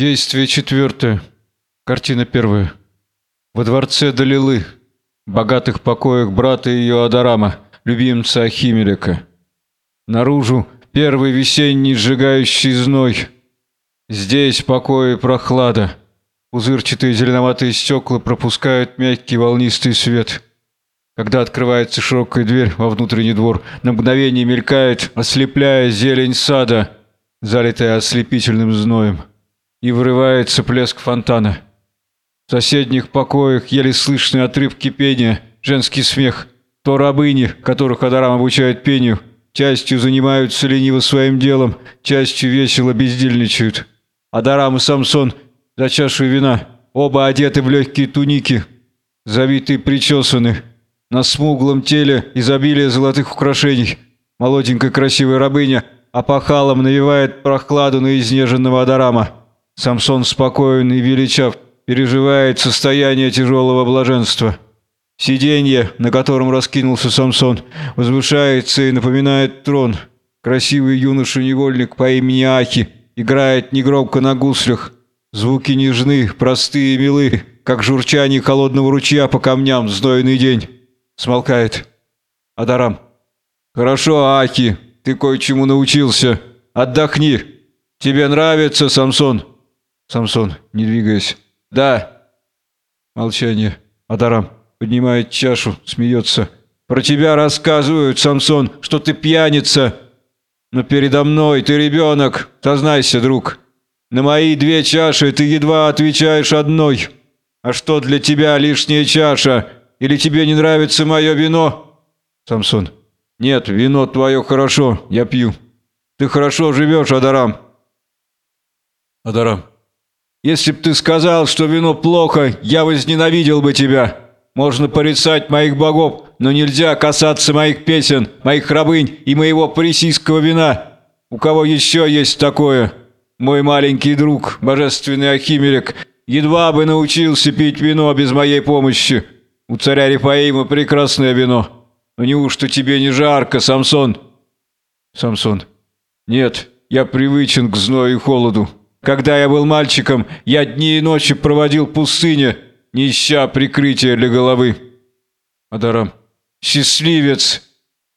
Действие четвертое. Картина первая. Во дворце Далилы, богатых покоях брата ее Адарама, любимца Ахимелека. Наружу первый весенний сжигающий зной. Здесь покой и прохлада. Пузырчатые зеленоватые стекла пропускают мягкий волнистый свет. Когда открывается широкая дверь во внутренний двор, на мгновение мелькает, ослепляя зелень сада, залитая ослепительным зноем и вырывается плеск фонтана. В соседних покоях еле слышны отрывки пения, женский смех. То рабыни, которых Адарам обучает пению, частью занимаются лениво своим делом, частью весело бездельничают. Адарам и Самсон за чашу вина, оба одеты в легкие туники, завитые причесаны. На смуглом теле изобилие золотых украшений. Молоденькая красивая рабыня опахалом навевает прохладу на изнеженного Адарама. Самсон спокоен и величав, переживает состояние тяжелого блаженства. Сиденье, на котором раскинулся Самсон, возвышается и напоминает трон. Красивый юноша-невольник по имени Ахи играет негромко на гуслях. Звуки нежны, простые и милы, как журчание холодного ручья по камням в знойный день. Смолкает. Адарам. «Хорошо, Ахи, ты кое-чему научился. Отдохни. Тебе нравится, Самсон?» Самсон, не двигаясь. «Да». Молчание. Адарам поднимает чашу, смеется. «Про тебя рассказывают, Самсон, что ты пьяница. Но передо мной ты ребенок, сознайся, друг. На мои две чаши ты едва отвечаешь одной. А что для тебя лишняя чаша? Или тебе не нравится мое вино?» Самсон. «Нет, вино твое хорошо, я пью. Ты хорошо живешь, Адарам». Адарам. Если б ты сказал, что вино плохо, я возненавидел бы тебя. Можно порицать моих богов, но нельзя касаться моих песен, моих рабынь и моего парисийского вина. У кого еще есть такое? Мой маленький друг, божественный Ахимелек, едва бы научился пить вино без моей помощи. У царя Рифаима прекрасное вино. Но неужто тебе не жарко, Самсон? Самсон. Нет, я привычен к зною и холоду. Когда я был мальчиком, я дни и ночи проводил в пустыне, не ища прикрытия для головы. Адарам. Счастливец!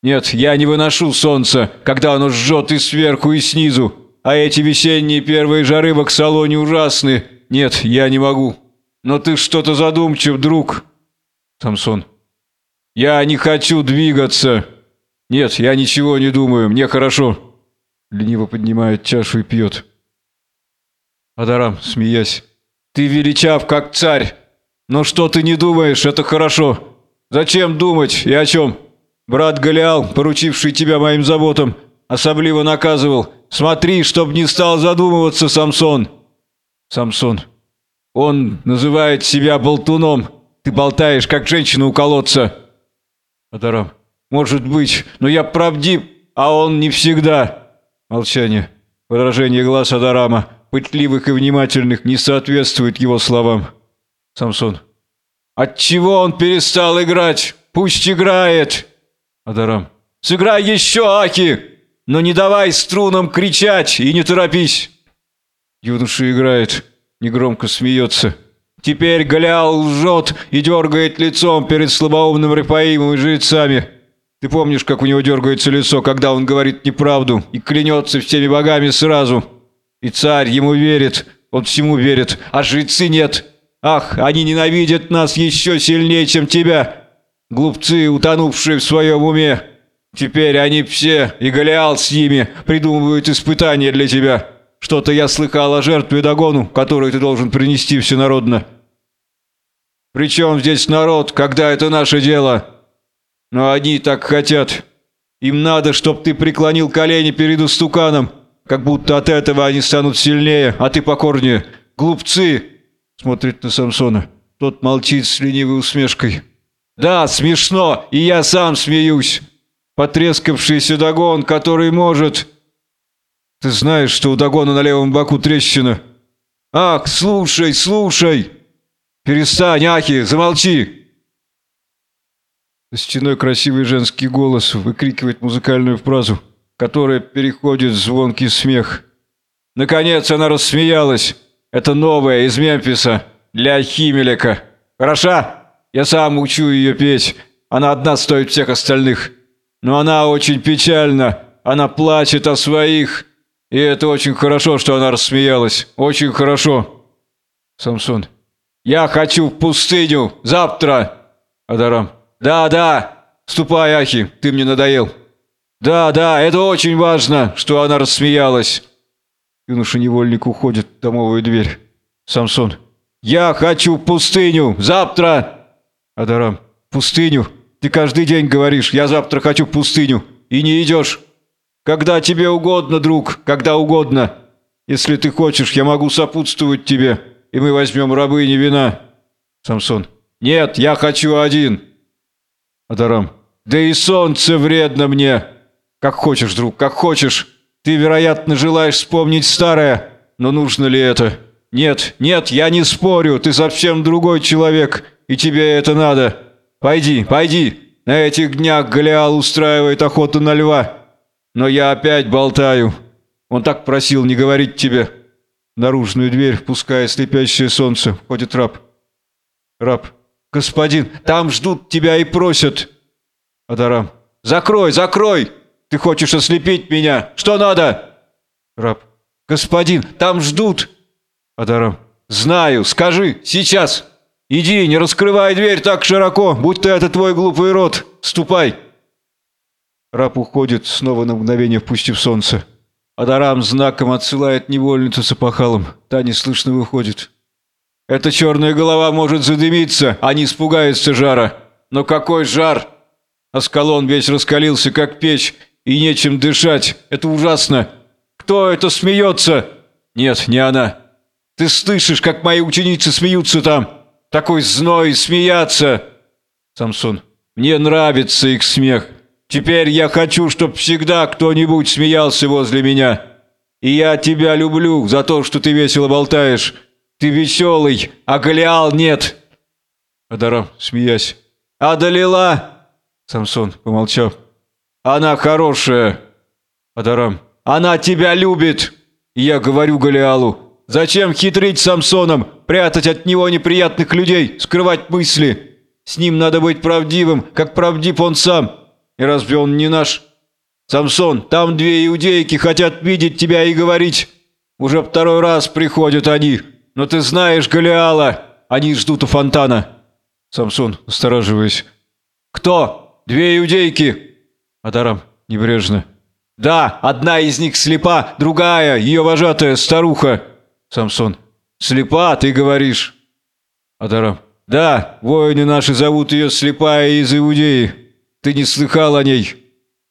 Нет, я не выношу солнца, когда оно жжет и сверху, и снизу. А эти весенние первые жары в Аксалоне ужасны. Нет, я не могу. Но ты что-то задумчив, друг. Самсон. Я не хочу двигаться. Нет, я ничего не думаю, мне хорошо. Лениво поднимает чашу и пьет. Адарам, смеясь. «Ты величав, как царь! Но что ты не думаешь, это хорошо! Зачем думать и о чем? Брат Голиал, поручивший тебя моим заботам, особливо наказывал. Смотри, чтоб не стал задумываться, Самсон!» Самсон. «Он называет себя болтуном. Ты болтаешь, как женщина у колодца!» Адарам. «Может быть, но я правдив, а он не всегда!» Молчание. Выражение глаз Адарама пытливых и внимательных не соответствует его словам. Самсон. Отчего он перестал играть? Пусть играет. Адарам. Сыграй еще, Аки, но не давай струнам кричать и не торопись. Юноша играет, негромко смеется. Теперь Голиал лжет и дергает лицом перед слабоумным Рифаимом и жрецами. Ты помнишь, как у него дергается лицо, когда он говорит неправду и клянется всеми богами сразу? И царь ему верит, он всему верит, а жрецы нет. Ах, они ненавидят нас еще сильнее, чем тебя. Глупцы, утонувшие в своем уме. Теперь они все, и Голиал с ними, придумывают испытания для тебя. Что-то я слыхал о жертве Дагону, которую ты должен принести всенародно. Причем здесь народ, когда это наше дело? Но они так хотят. Им надо, чтоб ты преклонил колени перед устуканом, как будто от этого они станут сильнее, а ты покорнее. Глупцы!» Смотрит на Самсона. Тот молчит с ленивой усмешкой. «Да, смешно, и я сам смеюсь. Потрескавшийся Дагон, который может...» «Ты знаешь, что у Дагона на левом боку трещина?» «Ах, слушай, слушай!» «Перестань, Ахи, замолчи!» За стеной красивый женский голос выкрикивает музыкальную фразу которая переходит в звонкий смех. Наконец она рассмеялась. Это новая, из Мемфиса, для Химелека. Хороша? Я сам учу ее петь. Она одна стоит всех остальных. Но она очень печальна. Она плачет о своих. И это очень хорошо, что она рассмеялась. Очень хорошо. Самсон. Я хочу в пустыню. Завтра. Адарам. Да, да. Ступай, Ахи. Ты мне надоел. Да, да, это очень важно, что она рассмеялась. Юноша-невольник уходит в домовую дверь. Самсон. «Я хочу пустыню! Завтра!» Адарам. «Пустыню? Ты каждый день говоришь, я завтра хочу пустыню, и не идешь. Когда тебе угодно, друг, когда угодно. Если ты хочешь, я могу сопутствовать тебе, и мы возьмем рабыни вина». Самсон. «Нет, я хочу один!» Адарам. «Да и солнце вредно мне!» «Как хочешь, друг, как хочешь!» Ты, вероятно, желаешь вспомнить старое, но нужно ли это? Нет, нет, я не спорю, ты совсем другой человек, и тебе это надо. Пойди, пойди. На этих днях Голиал устраивает охоту на льва. Но я опять болтаю. Он так просил не говорить тебе. наружную дверь, впуская слепящее солнце, входит раб. Раб. Господин, там ждут тебя и просят. Адарам. Закрой, закрой! Ты хочешь ослепить меня? Что надо?» Раб. «Господин, там ждут!» Адарам. «Знаю, скажи, сейчас! Иди, не раскрывай дверь так широко, будто это твой глупый рот! Ступай!» Раб уходит, снова на мгновение впустив солнце. Адарам знаком отсылает невольницу с опахалом. Та неслышно выходит. «Эта черная голова может задымиться, а не испугается жара. Но какой жар!» Аскалон весь раскалился, как печь, и нечем дышать. Это ужасно. Кто это смеется? Нет, не она. Ты слышишь, как мои ученицы смеются там? Такой зной смеяться. Самсон. Мне нравится их смех. Теперь я хочу, чтобы всегда кто-нибудь смеялся возле меня. И я тебя люблю за то, что ты весело болтаешь. Ты веселый, а Голиал нет. Адарам, смеясь. Адалила. Самсон, помолчав. Она хорошая. Адарам. Она тебя любит. я говорю Голиалу. Зачем хитрить Самсоном, прятать от него неприятных людей, скрывать мысли? С ним надо быть правдивым, как правдив он сам. И разве он не наш? Самсон, там две иудейки хотят видеть тебя и говорить. Уже второй раз приходят они. Но ты знаешь Голиала. Они ждут у фонтана. Самсон, останавливаясь. Кто? Две иудейки. Адарам небрежно. «Да, одна из них слепа, другая, ее вожатая старуха». Самсон. «Слепа, ты говоришь?» Адарам. «Да, воины наши зовут ее слепая из Иудеи. Ты не слыхал о ней?»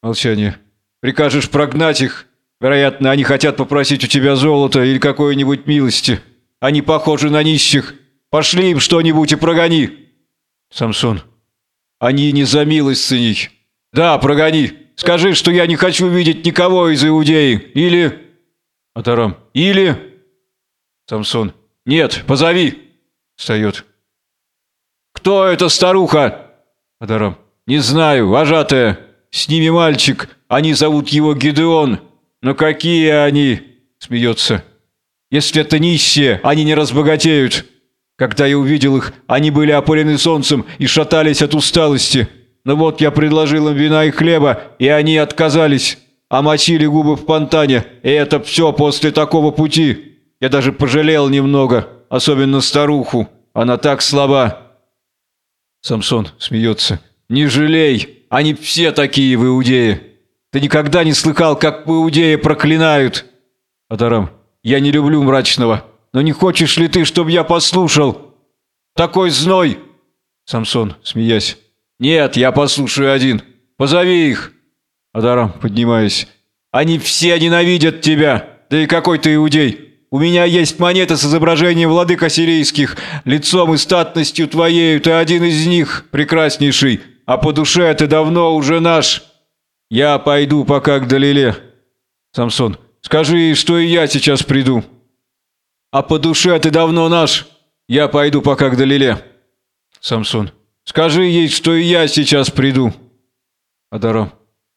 Молчание. «Прикажешь прогнать их? Вероятно, они хотят попросить у тебя золота или какой-нибудь милости. Они похожи на нищих. Пошли им что-нибудь и прогони!» Самсон. «Они не за милостыней». «Да, прогони. Скажи, что я не хочу видеть никого из Иудеи. Или...» Атарам. «Или...» Самсон. «Нет, позови!» Встает. «Кто эта старуха?» Атарам. «Не знаю, вожатая. С ними мальчик. Они зовут его Гидеон. Но какие они?» Смеется. «Если это нищие, они не разбогатеют. Когда я увидел их, они были опалены солнцем и шатались от усталости». Ну вот я предложил им вина и хлеба, и они отказались, а мочили губы в понтане, и это все после такого пути. Я даже пожалел немного, особенно старуху, она так слаба». Самсон смеется. «Не жалей, они все такие в Иудее. Ты никогда не слыхал, как в Иудее проклинают?» Адарам. «Я не люблю мрачного, но не хочешь ли ты, чтобы я послушал? Такой зной!» Самсон, смеясь. «Нет, я послушаю один. Позови их!» Адарам, поднимаясь. «Они все ненавидят тебя! Да и какой ты иудей! У меня есть монета с изображением владык ассирийских, лицом и статностью твоею, ты один из них, прекраснейший, а по душе ты давно уже наш. Я пойду пока к Далиле». Самсон, скажи что и я сейчас приду. «А по душе ты давно наш. Я пойду пока к Далиле». Самсон, Скажи ей, что и я сейчас приду. Адаром.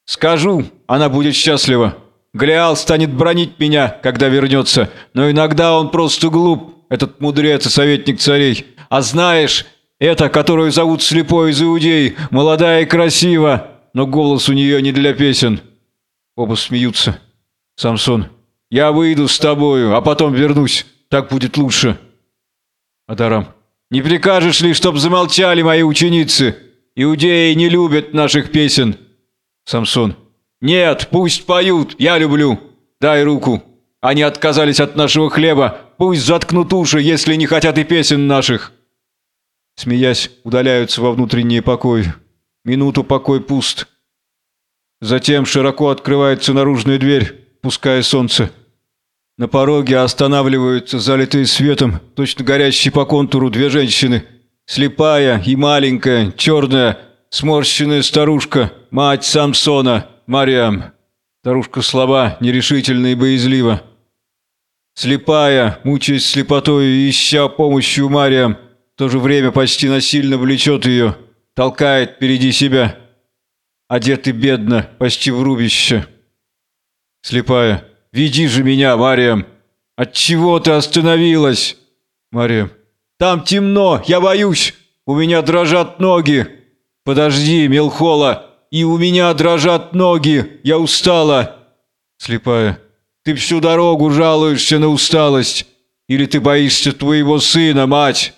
Скажу, она будет счастлива. Глиал станет бронить меня, когда вернется, но иногда он просто глуп. этот мудрец и советник царей. А знаешь, эта, которую зовут слепой из Иудеи, молодая и красива, но голос у нее не для песен». Оба смеются. Самсон. «Я выйду с тобою, а потом вернусь. Так будет лучше». Адарам. «Не прикажешь ли, чтоб замолчали мои ученицы? Иудеи не любят наших песен». Самсон. «Нет, пусть поют, я люблю. Дай руку. Они отказались от нашего хлеба. Пусть заткнут уши, если не хотят и песен наших». Смеясь, удаляются во внутренние покои. Минуту покой пуст. Затем широко открывается наружная дверь, пуская солнце. На пороге останавливаются, залитые светом, точно горящие по контуру две женщины. Слепая и маленькая, черная, сморщенная старушка, мать Самсона, Мариам. Старушка слаба, нерешительна и боязлива. Слепая, мучаясь слепотой и ища помощи у Мариам, в то же время почти насильно влечет ее, толкает впереди себя. Одеты бедно, почти в рубище. Слепая. «Веди же меня, Мариам!» «Отчего ты остановилась?» Мариам. «Там темно, я боюсь! У меня дрожат ноги!» «Подожди, Мелхола! И у меня дрожат ноги! Я устала!» Слепая. «Ты всю дорогу жалуешься на усталость! Или ты боишься твоего сына, мать?»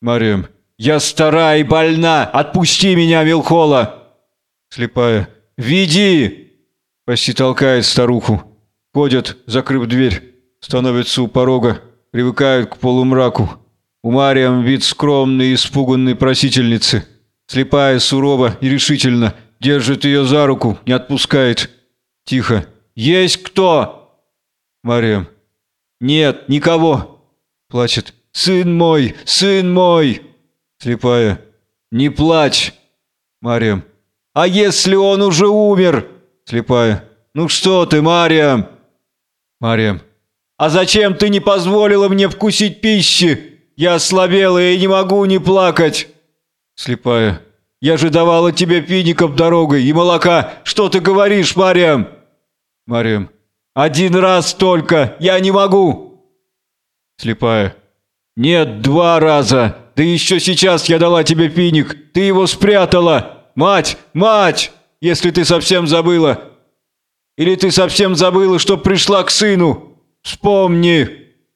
Мариам. «Я стара и больна! Отпусти меня, Мелхола!» Слепая. «Веди!» Почти толкает старуху. Ходят, закрыв дверь, становятся у порога, привыкают к полумраку. У Мариам вид скромной испуганной просительницы. Слепая, сурова и решительно, держит ее за руку, не отпускает. Тихо. «Есть кто?» Мариам. «Нет, никого!» Плачет. «Сын мой! Сын мой!» Слепая. «Не плачь!» Мариам. «А если он уже умер?» Слепая. «Ну что ты, Мариам?» Мариам. «А зачем ты не позволила мне вкусить пищи? Я ослабела и не могу не плакать!» Слепая. «Я же давала тебе фиников дорогой и молока. Что ты говоришь, Мариам?» Мариам. «Один раз только. Я не могу!» Слепая. «Нет, два раза. Да еще сейчас я дала тебе финик. Ты его спрятала. Мать, мать, если ты совсем забыла, или ты совсем забыла, что пришла к сыну? Вспомни,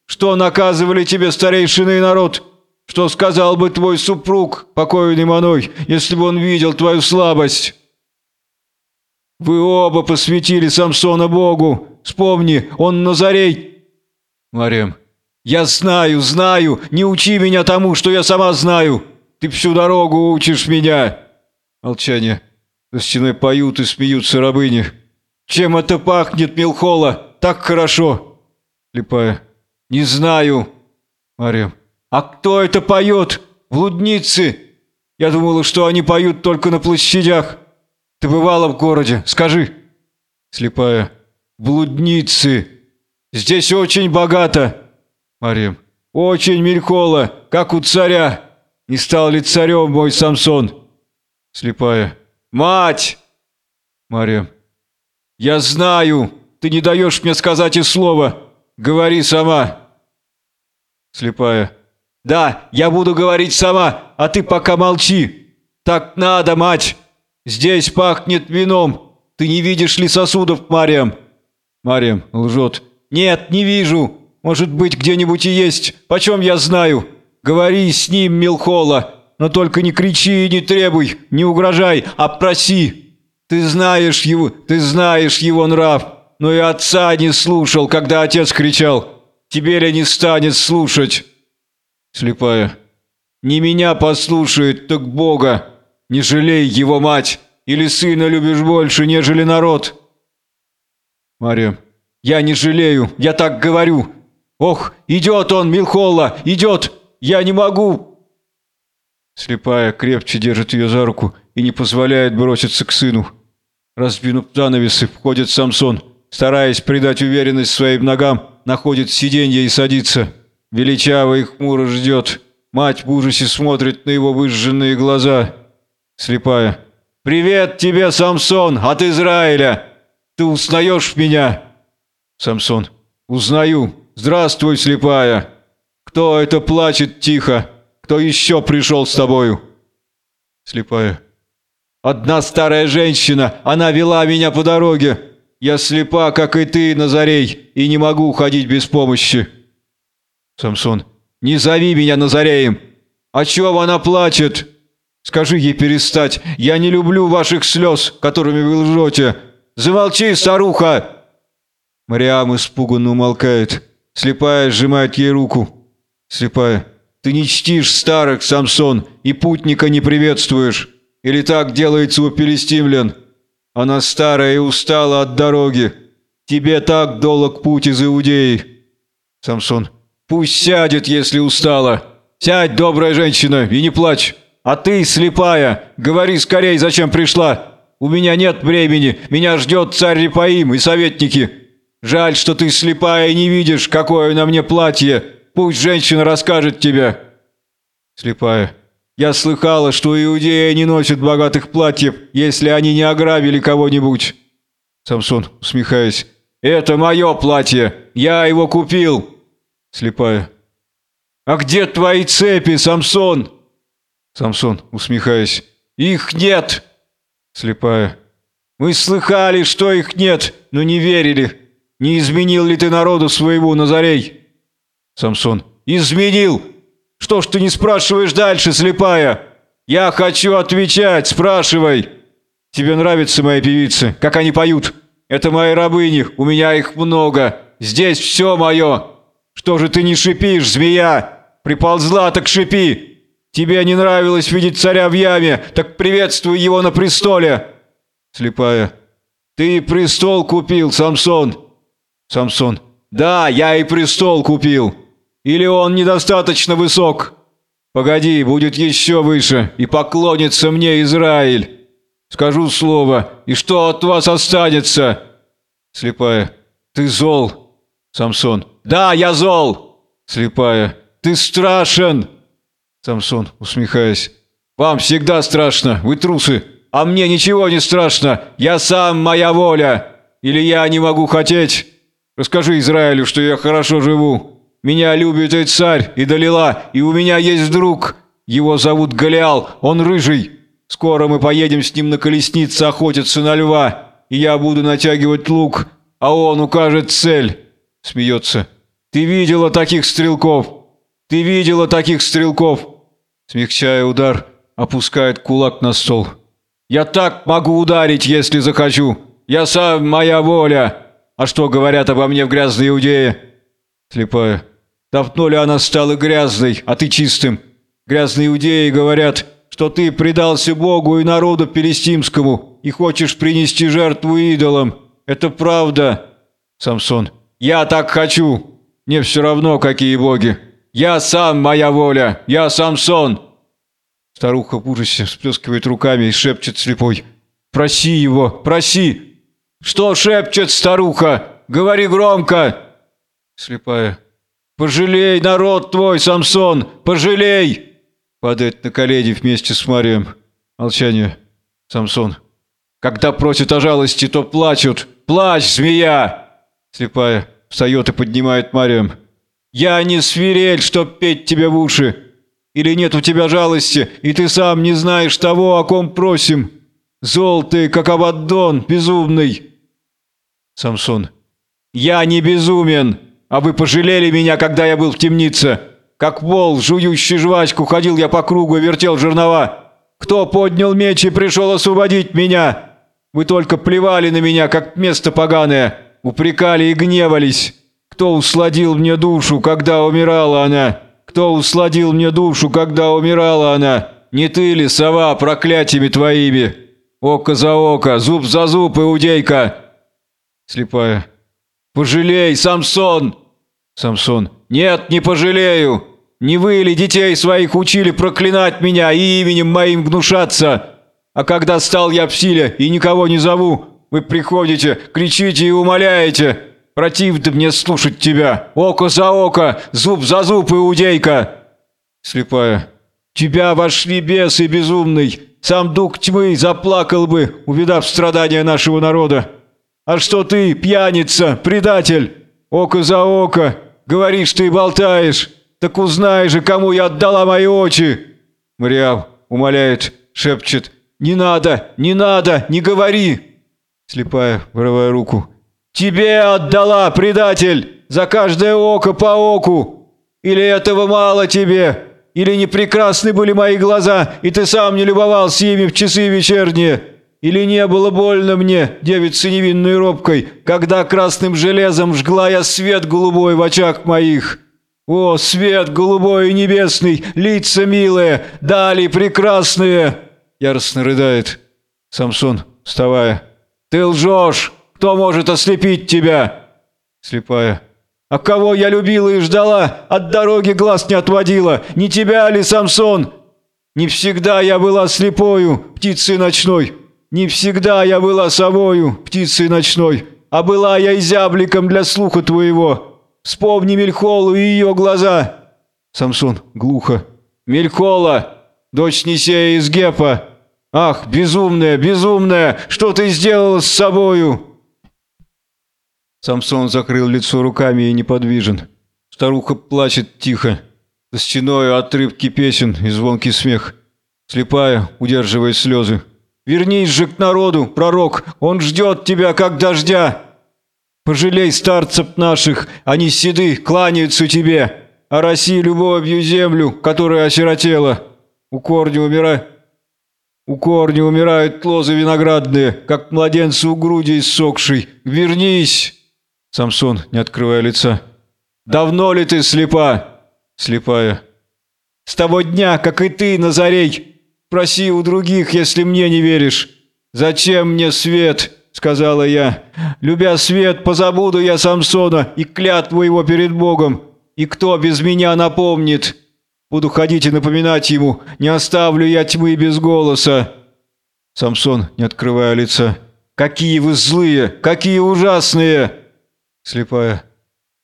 что наказывали тебе старейшины и народ, что сказал бы твой супруг, покойный Маной, если бы он видел твою слабость. Вы оба посвятили Самсона Богу. Вспомни, он Назарей. Марем. Я знаю, знаю, не учи меня тому, что я сама знаю. Ты всю дорогу учишь меня. Молчание. За стеной поют и смеются рабыни. «Чем это пахнет, Милхола? Так хорошо!» Слепая. «Не знаю!» Марьям. «А кто это поет? Блудницы! Я думала, что они поют только на площадях. Ты бывала в городе? Скажи!» Слепая. «Блудницы! Здесь очень богато!» Марьям. «Очень, Милхола, как у царя! Не стал ли царем мой Самсон?» Слепая. «Мать!» Марьям. «Я знаю! Ты не даешь мне сказать и слова! Говори сама!» Слепая. «Да, я буду говорить сама, а ты пока молчи! Так надо, мать! Здесь пахнет вином! Ты не видишь ли сосудов, Мариам?» Мариам лжет. «Нет, не вижу! Может быть, где-нибудь и есть! Почем я знаю? Говори с ним, Милхола, но только не кричи и не требуй, не угрожай, а проси!» Ты знаешь его, ты знаешь его нрав, но и отца не слушал, когда отец кричал. Теперь ли не станет слушать?» Слепая. «Не меня послушает, так Бога. Не жалей его мать, или сына любишь больше, нежели народ». Мария. «Я не жалею, я так говорю. Ох, идет он, Милхолла, идет! Я не могу!» Слепая крепче держит ее за руку и не позволяет броситься к сыну. Раздвинув занавесы, входит Самсон. Стараясь придать уверенность своим ногам, находит сиденье и садится. Величаво и хмуро ждет. Мать в ужасе смотрит на его выжженные глаза. Слепая. «Привет тебе, Самсон, от Израиля! Ты узнаешь меня?» Самсон. «Узнаю. Здравствуй, слепая!» Кто это плачет тихо? Кто еще пришел с тобою?» Слепая. «Одна старая женщина, она вела меня по дороге. Я слепа, как и ты, Назарей, и не могу ходить без помощи». Самсон. «Не зови меня Назареем! О чем она плачет? Скажи ей перестать. Я не люблю ваших слез, которыми вы лжете. Замолчи, старуха!» Мариам испуганно умолкает. Слепая сжимает ей руку. Слепая. «Ты не чтишь старых, Самсон, и путника не приветствуешь. Или так делается у пелестимлян? Она старая и устала от дороги. Тебе так долг путь из Иудеи». Самсон. «Пусть сядет, если устала. Сядь, добрая женщина, и не плачь. А ты, слепая, говори скорей, зачем пришла. У меня нет времени, меня ждет царь Репаим и советники. Жаль, что ты слепая и не видишь, какое на мне платье. Пусть женщина расскажет тебе». Слепая. «Я слыхала, что иудеи не носят богатых платьев, если они не ограбили кого-нибудь». Самсон, усмехаясь. «Это мое платье, я его купил». Слепая. «А где твои цепи, Самсон?» Самсон, усмехаясь. «Их нет!» Слепая. «Мы слыхали, что их нет, но не верили. Не изменил ли ты народу своему, Назарей?» Самсон. «Изменил! Что ж ты не спрашиваешь дальше, слепая? Я хочу отвечать, спрашивай!» «Тебе нравятся мои певицы, как они поют? Это мои рабыни, у меня их много. Здесь все мое!» Что же ты не шипишь, змея? Приползла, так шипи! Тебе не нравилось видеть царя в яме, так приветствуй его на престоле!» Слепая. «Ты престол купил, Самсон!» Самсон. «Да, я и престол купил! Или он недостаточно высок?» «Погоди, будет еще выше, и поклонится мне Израиль!» «Скажу слово, и что от вас останется?» Слепая. «Ты зол!» Самсон. «Да, я зол!» Слепая. «Ты страшен!» Самсон, усмехаясь. «Вам всегда страшно, вы трусы, а мне ничего не страшно, я сам моя воля! Или я не могу хотеть? Расскажи Израилю, что я хорошо живу. Меня любит и царь, и Далила, и у меня есть друг. Его зовут Голиал, он рыжий. Скоро мы поедем с ним на колеснице охотиться на льва, и я буду натягивать лук, а он укажет цель». Смеется. Ты видела таких стрелков? Ты видела таких стрелков?» Смягчая удар, опускает кулак на стол. «Я так могу ударить, если захочу. Я сам моя воля. А что говорят обо мне в грязной Иудее?» Слепая. «Давно ли она стала грязной, а ты чистым? Грязные иудеи говорят, что ты предался Богу и народу Пелестимскому и хочешь принести жертву идолам. Это правда?» Самсон. «Я так хочу!» Мне все равно, какие боги. Я сам моя воля, я Самсон!» Старуха в ужасе всплескивает руками и шепчет слепой. «Проси его, проси!» «Что шепчет старуха? Говори громко!» Слепая. «Пожалей народ твой, Самсон! Пожалей!» Падает на колени вместе с Марием. Молчание. Самсон. «Когда просят о жалости, то плачут! Плачь, змея!» Слепая. Встает и поднимает Марию. «Я не свирель, чтоб петь тебе в уши! Или нет у тебя жалости, и ты сам не знаешь того, о ком просим? Зол ты, как Абаддон, безумный!» Самсон. «Я не безумен, а вы пожалели меня, когда я был в темнице. Как вол, жующий жвачку, ходил я по кругу и вертел жернова. Кто поднял меч и пришел освободить меня? Вы только плевали на меня, как место поганое» упрекали и гневались. Кто усладил мне душу, когда умирала она? Кто усладил мне душу, когда умирала она? Не ты ли, сова, проклятиями твоими? Око за око, зуб за зуб, иудейка!» Слепая. «Пожалей, Самсон!» Самсон. «Нет, не пожалею! Не вы ли детей своих учили проклинать меня и именем моим гнушаться? А когда стал я в силе и никого не зову, вы приходите, кричите и умоляете. Противно мне слушать тебя. Око за око, зуб за зуб, иудейка!» Слепая. «Тебя вошли бесы безумный. Сам дух тьмы заплакал бы, увидав страдания нашего народа. А что ты, пьяница, предатель? Око за око, говоришь ты и болтаешь. Так узнай же, кому я отдала мои очи!» Мариам умоляет, шепчет. «Не надо, не надо, не говори!» Слепая, вырывая руку. «Тебе отдала, предатель! За каждое око по оку! Или этого мало тебе? Или не прекрасны были мои глаза, и ты сам не любовался ими в часы вечерние? Или не было больно мне, девице невинной робкой, когда красным железом жгла я свет голубой в очах моих?» «О, свет голубой и небесный, лица милые, дали прекрасные!» Яростно рыдает. Самсон, вставая. «Ты лжешь! Кто может ослепить тебя?» Слепая. «А кого я любила и ждала, от дороги глаз не отводила? Не тебя ли, Самсон? Не всегда я была слепою, птицей ночной. Не всегда я была совою, птицей ночной. А была я и зябликом для слуха твоего. Вспомни Мельхолу и ее глаза!» Самсон глухо. «Мелькола, дочь Несея из Гепа! Ах, безумная, безумная, что ты сделала с собою?» Самсон закрыл лицо руками и неподвижен. Старуха плачет тихо. За стеной отрывки песен и звонкий смех. Слепая, удерживая слезы. «Вернись же к народу, пророк! Он ждет тебя, как дождя!» «Пожалей старцев наших, они седы, кланяются тебе! Ороси любовью землю, которая осиротела! У корня умирай!» У корня умирают лозы виноградные, как младенцы у груди иссохшей. Вернись!» Самсон, не открывая лица. «Давно ли ты слепа?» Слепая. «С того дня, как и ты, Назарей. Проси у других, если мне не веришь. Зачем мне свет?» Сказала я. «Любя свет, позабуду я Самсона и клятву его перед Богом. И кто без меня напомнит?» Буду ходить и напоминать ему, не оставлю я тьмы без голоса. Самсон, не открывая лица. Какие вы злые, какие ужасные! Слепая.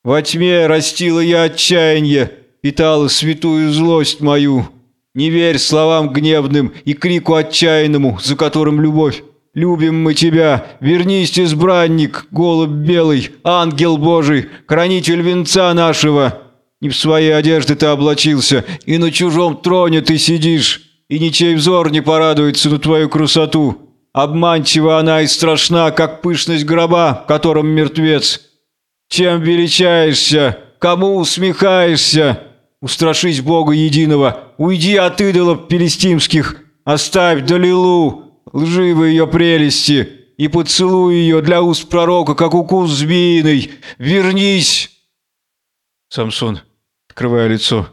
Во тьме растила я отчаяние, питала святую злость мою. Не верь словам гневным и крику отчаянному, за которым любовь. Любим мы тебя, вернись, избранник, голубь белый, ангел Божий, хранитель венца нашего. Не в своей одежды ты облачился, и на чужом троне ты сидишь, и ничей взор не порадуется на твою красоту. Обманчива она и страшна, как пышность гроба, в котором мертвец. Чем величаешься? Кому усмехаешься? Устрашись Бога единого, уйди от идолов пелестимских, оставь Далилу, лживые ее прелести, и поцелуй ее для уст пророка, как укус змеиный. Вернись!» Самсон открывая лицо.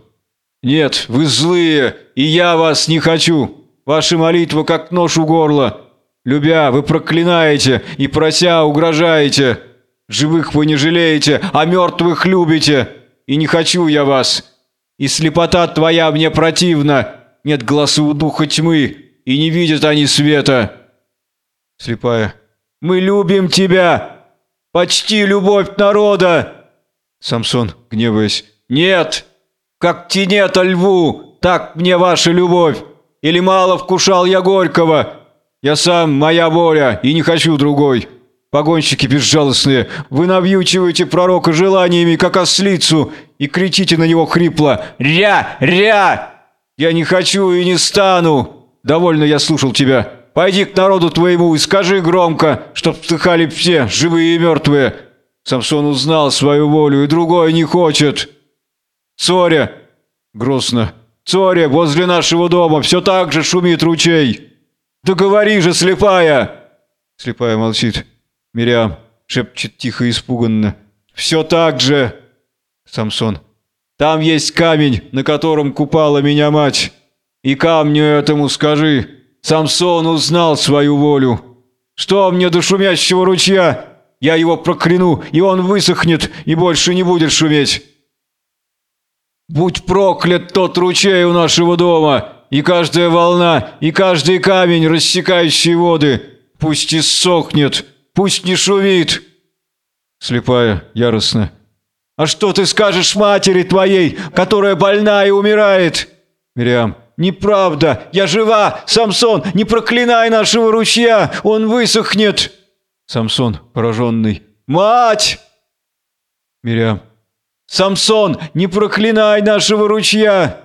«Нет, вы злые, и я вас не хочу. Ваша молитва как нож у горла. Любя, вы проклинаете, и прося угрожаете. Живых вы не жалеете, а мертвых любите. И не хочу я вас. И слепота твоя мне противна. Нет глаза у духа тьмы, и не видят они света». Слепая. «Мы любим тебя! Почти любовь народа!» Самсон, гневаясь. «Нет! Как тенета льву, так мне ваша любовь! Или мало вкушал я горького? Я сам, моя воля, и не хочу другой!» Погонщики безжалостные, вы навьючиваете пророка желаниями, как ослицу, и кричите на него хрипло «Ря! Ря!» «Я не хочу и не стану!» «Довольно я слушал тебя. Пойди к народу твоему и скажи громко, чтоб вздыхали все, живые и мертвые. Самсон узнал свою волю, и другой не хочет». Цоря!» Грустно. «Цоря, возле нашего дома все так же шумит ручей!» «Да говори же, слепая!» Слепая молчит. Мириам шепчет тихо и испуганно. «Все так же!» Самсон. «Там есть камень, на котором купала меня мать. И камню этому скажи, Самсон узнал свою волю. Что мне до шумящего ручья? Я его прокляну, и он высохнет, и больше не будет шуметь. Будь проклят тот ручей у нашего дома, и каждая волна, и каждый камень, рассекающий воды. Пусть иссохнет, пусть не шумит. Слепая, яростно. А что ты скажешь матери твоей, которая больна и умирает? Мириам. Неправда, я жива, Самсон, не проклинай нашего ручья, он высохнет. Самсон, пораженный. Мать! Мириам. Самсон, не проклинай нашего ручья!»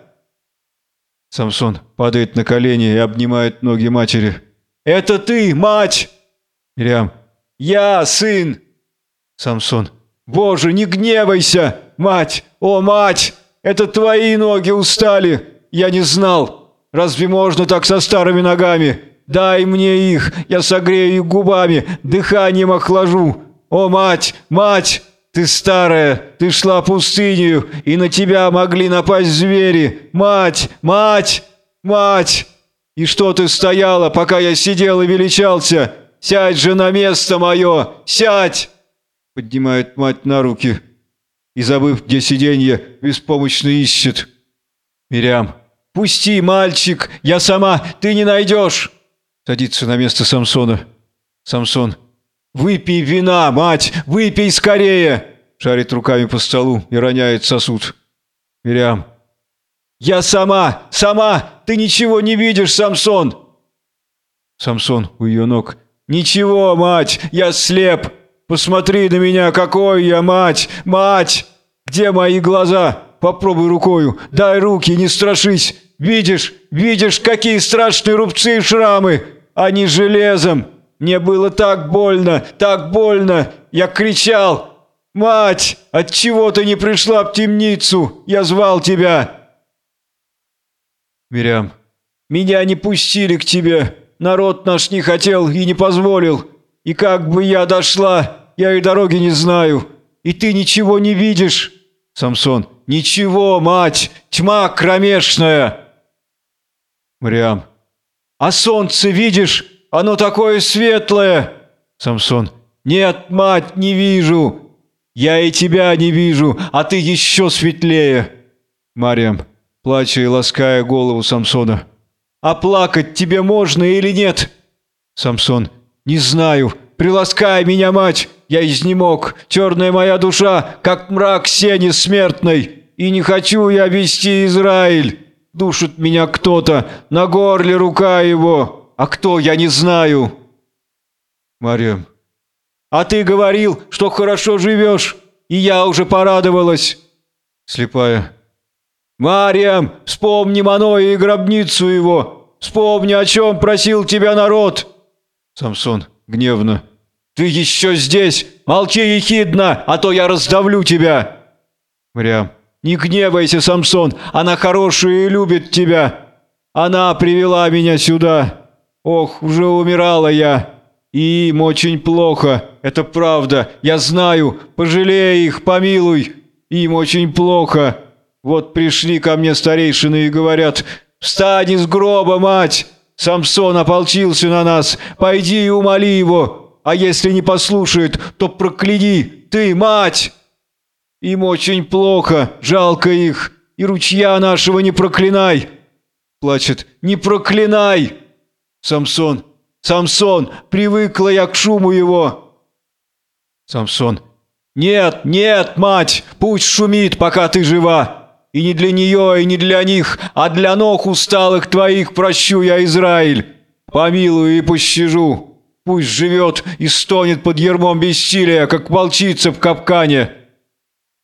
Самсон падает на колени и обнимает ноги матери. «Это ты, мать!» Мириам. «Я, сын!» Самсон. «Боже, не гневайся! Мать! О, мать! Это твои ноги устали! Я не знал! Разве можно так со старыми ногами? Дай мне их, я согрею их губами, дыханием охлажу! О, мать! Мать! Ты старая, ты шла пустынью, и на тебя могли напасть звери! Мать! Мать! Мать! И что ты стояла, пока я сидел и величался? Сядь же на место мое! Сядь!» Поднимает мать на руки и, забыв, где сиденье, беспомощно ищет. Мирям. «Пусти, мальчик! Я сама! Ты не найдешь!» Садится на место Самсона. Самсон. «Выпей вина, мать! Выпей скорее!» Шарит руками по столу и роняет сосуд. Мирям. «Я сама! Сама! Ты ничего не видишь, Самсон!» Самсон у ее ног. «Ничего, мать! Я слеп! Посмотри на меня, какой я, мать! Мать! Где мои глаза? Попробуй рукою! Дай руки, не страшись! Видишь, видишь, какие страшные рубцы и шрамы! Они железом! Мне было так больно, так больно! Я кричал! Мать, от чего ты не пришла в темницу? Я звал тебя!» Мирям. «Меня не пустили к тебе. Народ наш не хотел и не позволил. И как бы я дошла, я и дороги не знаю. И ты ничего не видишь». Самсон. «Ничего, мать! Тьма кромешная!» Мариам. «А солнце видишь? Оно такое светлое!» Самсон. «Нет, мать, не вижу! Я и тебя не вижу, а ты еще светлее!» Мариам плача и лаская голову Самсона. «А плакать тебе можно или нет?» Самсон. «Не знаю. Приласкай меня, мать! Я изнемог. Черная моя душа, как мрак сени смертной. И не хочу я вести Израиль. Душит меня кто-то, на горле рука его. А кто, я не знаю». Марьям. «А ты говорил, что хорошо живешь, и я уже порадовалась». Слепая. «Мариам, вспомни Маноя и гробницу его! Вспомни, о чем просил тебя народ!» Самсон гневно. «Ты еще здесь! Молчи ехидно, а то я раздавлю тебя!» Мариам. «Не гневайся, Самсон, она хорошая и любит тебя! Она привела меня сюда! Ох, уже умирала я! И им очень плохо, это правда, я знаю, пожалей их, помилуй! Им очень плохо!» Вот пришли ко мне старейшины и говорят, «Встань из гроба, мать! Самсон ополчился на нас, пойди и умоли его, а если не послушает, то прокляни, ты, мать!» Им очень плохо, жалко их, и ручья нашего не проклинай. Плачет, не проклинай. Самсон, Самсон, привыкла я к шуму его. Самсон, нет, нет, мать, пусть шумит, пока ты жива. И не для нее, и не для них, а для ног усталых твоих прощу я Израиль. Помилую и пощажу. Пусть живет и стонет под ермом бессилия, как волчица в капкане.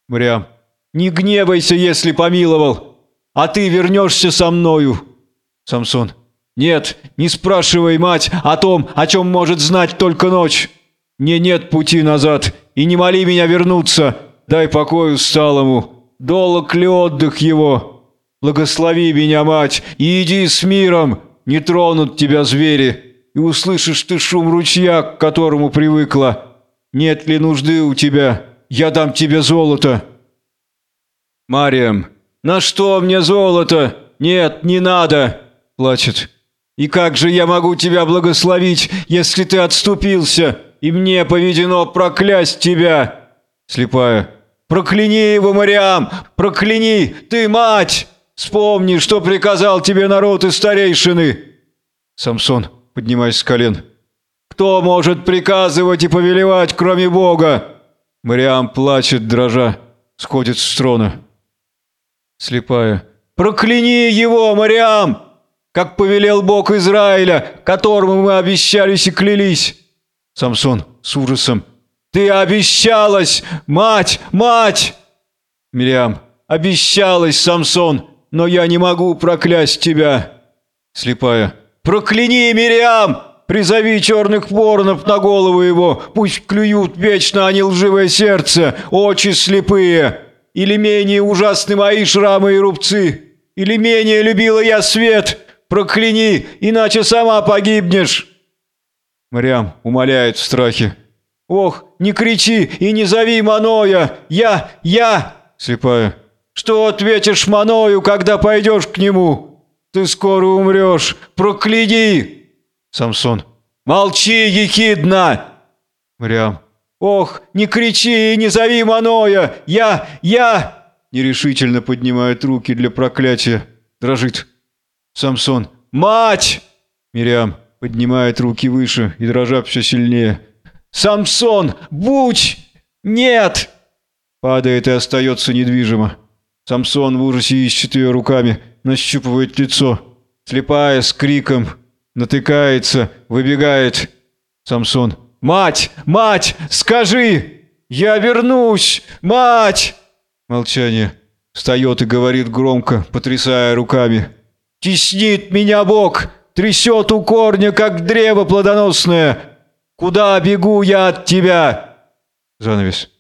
Мрям, не гневайся, если помиловал, а ты вернешься со мною. Самсон, нет, не спрашивай, мать, о том, о чем может знать только ночь. Мне нет пути назад, и не моли меня вернуться. Дай покой усталому. Долг ли отдых его? Благослови меня, мать, и иди с миром, не тронут тебя звери, и услышишь ты шум ручья, к которому привыкла. Нет ли нужды у тебя? Я дам тебе золото». «Мариам, на что мне золото? Нет, не надо!» – плачет. «И как же я могу тебя благословить, если ты отступился, и мне поведено проклясть тебя?» Слепая. Прокляни его, Мариам! Прокляни! Ты мать! Вспомни, что приказал тебе народ и старейшины!» Самсон, поднимаясь с колен. «Кто может приказывать и повелевать, кроме Бога?» Мариам плачет, дрожа, сходит с трона. Слепая. «Прокляни его, Мариам! Как повелел Бог Израиля, которому мы обещались и клялись!» Самсон с ужасом. «Ты обещалась! Мать! Мать!» Мириам. «Обещалась, Самсон, но я не могу проклясть тебя!» Слепая. «Прокляни, Мириам! Призови черных воронов на голову его! Пусть клюют вечно они лживое сердце, очи слепые! Или менее ужасны мои шрамы и рубцы! Или менее любила я свет! Прокляни, иначе сама погибнешь!» Мариам умоляет в страхе. «Ох, не кричи и не зови Маноя! Я, я!» Слепая. «Что ответишь Маною, когда пойдешь к нему? Ты скоро умрешь! Прокляни!» Самсон. «Молчи, ехидна!» Мариам. «Ох, не кричи и не зови Маноя! Я, я!» Нерешительно поднимает руки для проклятия. Дрожит. Самсон. «Мать!» Мириам поднимает руки выше и дрожа все сильнее. «Самсон! Будь! Нет!» Падает и остается недвижимо. Самсон в ужасе ищет ее руками, нащупывает лицо. Слепая, с криком, натыкается, выбегает. Самсон. «Мать! Мать! Скажи! Я вернусь! Мать!» Молчание. Встает и говорит громко, потрясая руками. «Теснит меня Бог! Трясет у корня, как древо плодоносное! Куда бегу я от тебя?» Занавес.